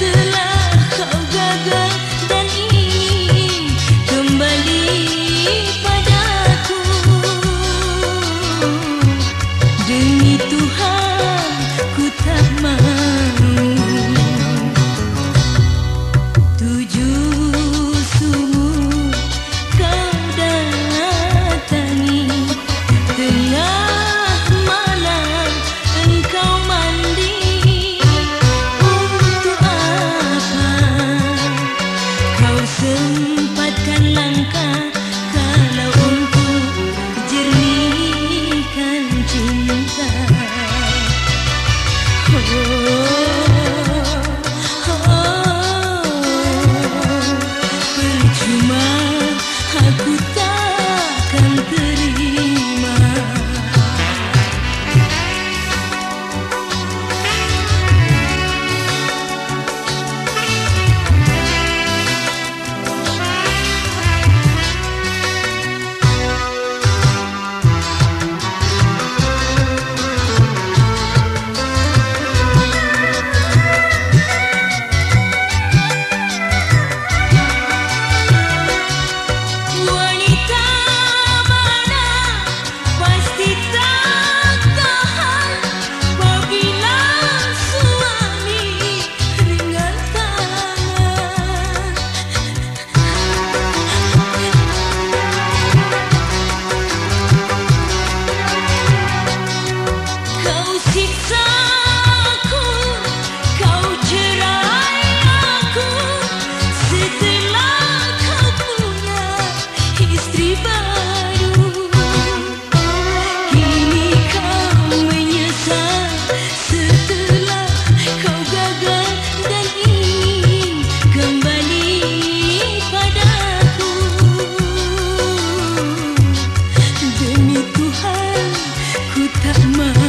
the Ooh. 什么？